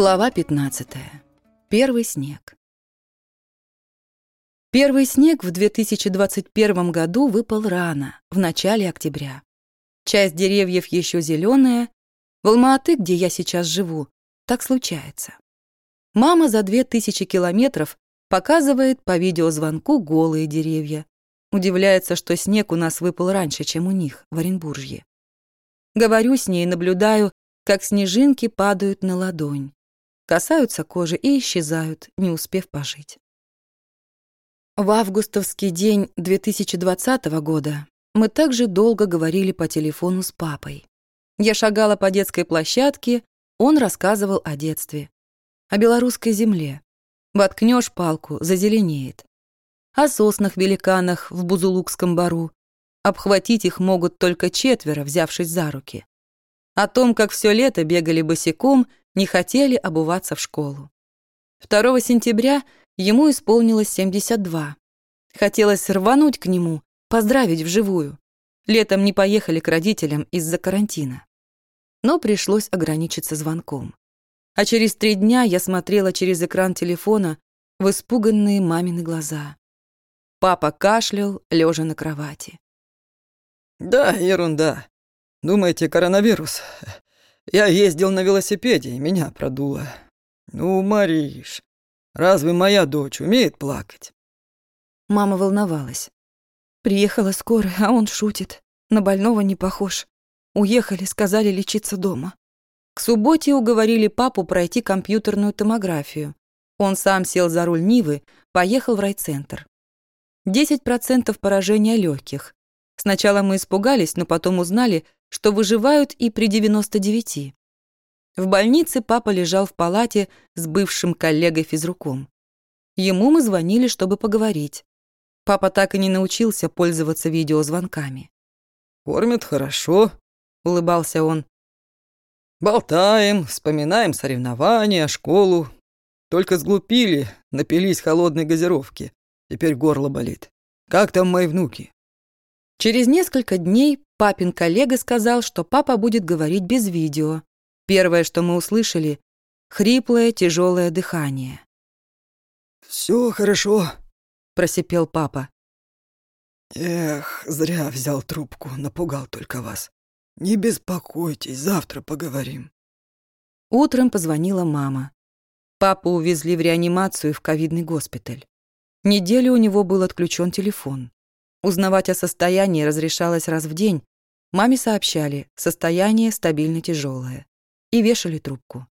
Глава 15. Первый снег. Первый снег в 2021 году выпал рано, в начале октября. Часть деревьев еще зеленая. В Алма-Аты, где я сейчас живу, так случается. Мама за 2000 километров показывает по видеозвонку голые деревья. Удивляется, что снег у нас выпал раньше, чем у них, в Оренбуржье. Говорю с ней наблюдаю, как снежинки падают на ладонь касаются кожи и исчезают, не успев пожить. В августовский день 2020 года мы также долго говорили по телефону с папой. Я шагала по детской площадке, он рассказывал о детстве, о белорусской земле. Воткнешь палку, зазеленеет. О соснах-великанах в Бузулукском бару. Обхватить их могут только четверо, взявшись за руки. О том, как все лето бегали босиком не хотели обуваться в школу. 2 сентября ему исполнилось 72. Хотелось рвануть к нему, поздравить вживую. Летом не поехали к родителям из-за карантина. Но пришлось ограничиться звонком. А через три дня я смотрела через экран телефона в испуганные мамины глаза. Папа кашлял, лежа на кровати. «Да, ерунда. Думаете, коронавирус? Я ездил на велосипеде, и меня продуло. Ну, Мариш, разве моя дочь умеет плакать? Мама волновалась. Приехала скорая, а он шутит. На больного не похож. Уехали, сказали лечиться дома. К субботе уговорили папу пройти компьютерную томографию. Он сам сел за руль Нивы, поехал в райцентр. 10% поражения легких. Сначала мы испугались, но потом узнали, что выживают и при 99. В больнице папа лежал в палате с бывшим коллегой-физруком. Ему мы звонили, чтобы поговорить. Папа так и не научился пользоваться видеозвонками. «Кормят хорошо», — улыбался он. «Болтаем, вспоминаем соревнования, школу. Только сглупили, напились холодной газировки. Теперь горло болит. Как там мои внуки?» Через несколько дней папин коллега сказал, что папа будет говорить без видео. Первое, что мы услышали — хриплое тяжелое дыхание. Все хорошо», — просипел папа. «Эх, зря взял трубку, напугал только вас. Не беспокойтесь, завтра поговорим». Утром позвонила мама. Папу увезли в реанимацию в ковидный госпиталь. Неделю у него был отключен телефон. Узнавать о состоянии разрешалось раз в день. Маме сообщали, состояние стабильно тяжелое. И вешали трубку.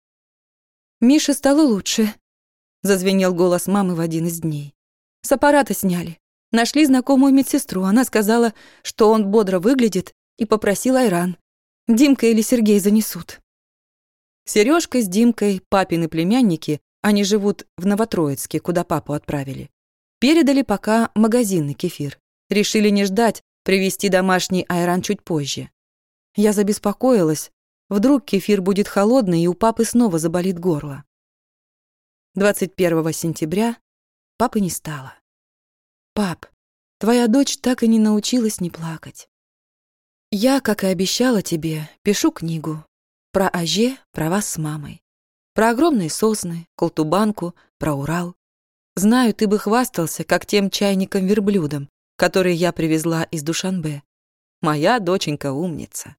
«Мише стало лучше», — зазвенел голос мамы в один из дней. «С аппарата сняли. Нашли знакомую медсестру. Она сказала, что он бодро выглядит, и попросил Айран. Димка или Сергей занесут». Сережка с Димкой, папины племянники, они живут в Новотроицке, куда папу отправили. Передали пока магазинный кефир. Решили не ждать, привезти домашний айран чуть позже. Я забеспокоилась. Вдруг кефир будет холодный, и у папы снова заболит горло. 21 сентября папы не стало. «Пап, твоя дочь так и не научилась не плакать. Я, как и обещала тебе, пишу книгу. Про Аже, про вас с мамой. Про огромные сосны, Колтубанку, про Урал. Знаю, ты бы хвастался, как тем чайником-верблюдом, который я привезла из Душанбе. Моя доченька умница.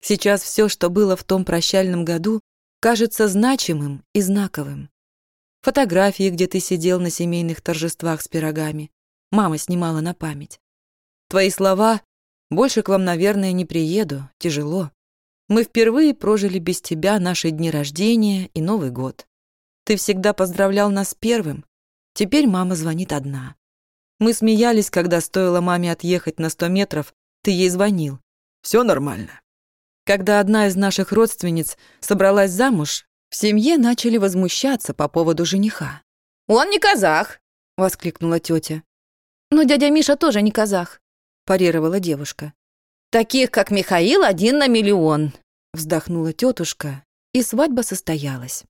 Сейчас все, что было в том прощальном году, кажется значимым и знаковым. Фотографии, где ты сидел на семейных торжествах с пирогами. Мама снимала на память. Твои слова «Больше к вам, наверное, не приеду, тяжело». Мы впервые прожили без тебя наши дни рождения и Новый год. Ты всегда поздравлял нас первым. Теперь мама звонит одна. Мы смеялись, когда стоило маме отъехать на сто метров, ты ей звонил. Все нормально. Когда одна из наших родственниц собралась замуж, в семье начали возмущаться по поводу жениха. «Он не казах!» — воскликнула тетя. «Но дядя Миша тоже не казах», — парировала девушка. «Таких, как Михаил, один на миллион», — вздохнула тетушка, и свадьба состоялась.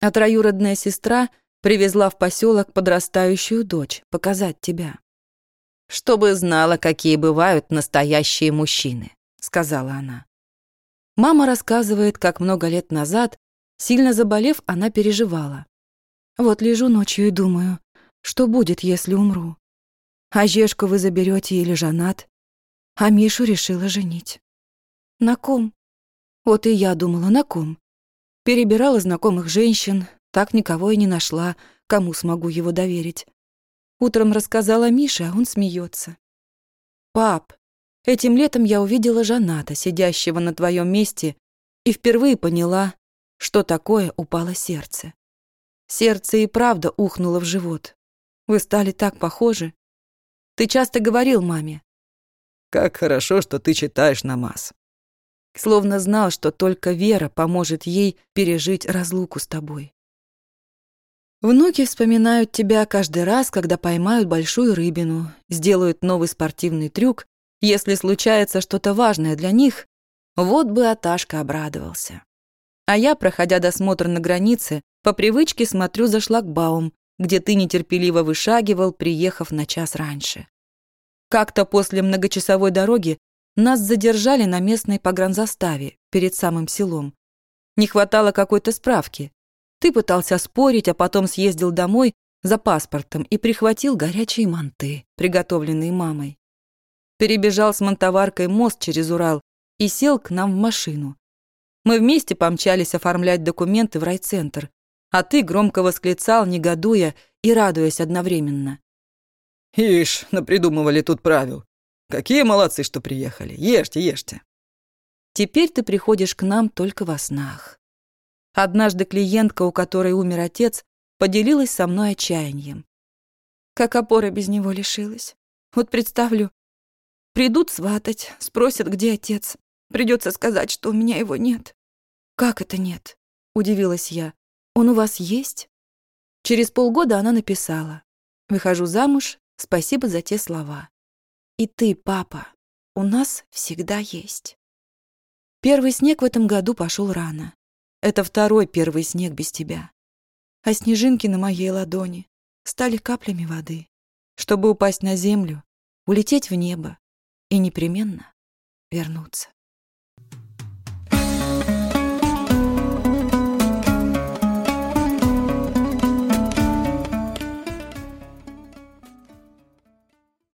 А троюродная сестра Привезла в поселок подрастающую дочь, показать тебя. «Чтобы знала, какие бывают настоящие мужчины», — сказала она. Мама рассказывает, как много лет назад Сильно заболев, она переживала. Вот лежу ночью и думаю, что будет, если умру. А Жешку вы заберете или женат, а Мишу решила женить. На ком? Вот и я думала, на ком. Перебирала знакомых женщин, так никого и не нашла, кому смогу его доверить. Утром рассказала Мише, а он смеется. «Пап, этим летом я увидела Жаната, сидящего на твоем месте, и впервые поняла, что такое упало сердце. Сердце и правда ухнуло в живот. Вы стали так похожи. Ты часто говорил маме. Как хорошо, что ты читаешь намаз. Словно знал, что только вера поможет ей пережить разлуку с тобой. Внуки вспоминают тебя каждый раз, когда поймают большую рыбину, сделают новый спортивный трюк. Если случается что-то важное для них, вот бы Аташка обрадовался. А я, проходя досмотр на границе, по привычке смотрю за шлагбаум, где ты нетерпеливо вышагивал, приехав на час раньше. Как-то после многочасовой дороги нас задержали на местной погранзаставе перед самым селом. Не хватало какой-то справки, ты пытался спорить, а потом съездил домой за паспортом и прихватил горячие манты, приготовленные мамой. Перебежал с монтоваркой мост через Урал и сел к нам в машину. Мы вместе помчались оформлять документы в райцентр, а ты громко восклицал, негодуя и радуясь одновременно. «Ишь, напридумывали тут правил. Какие молодцы, что приехали. Ешьте, ешьте». Теперь ты приходишь к нам только во снах. Однажды клиентка, у которой умер отец, поделилась со мной отчаянием. Как опора без него лишилась. Вот представлю, придут сватать, спросят, где отец. Придется сказать, что у меня его нет. Как это нет? Удивилась я. Он у вас есть? Через полгода она написала. Выхожу замуж, спасибо за те слова. И ты, папа, у нас всегда есть. Первый снег в этом году пошел рано. Это второй первый снег без тебя. А снежинки на моей ладони стали каплями воды, чтобы упасть на землю, улететь в небо и непременно вернуться.